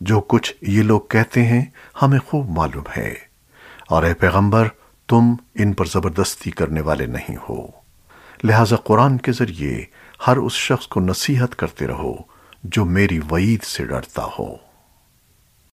جو کچھ یہ لوگ کہتے ہیں ہمیں خوب معلوم ہے۔ اور اے پیغمبر، تم ان پر زبردستی کرنے والے نہیں ہو۔ لہذا قرآن کے ذریعے ہر اس شخص کو نصیحت کرتے رہو جو میری وعید سے ڈرتا ہو۔